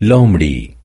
Lomri.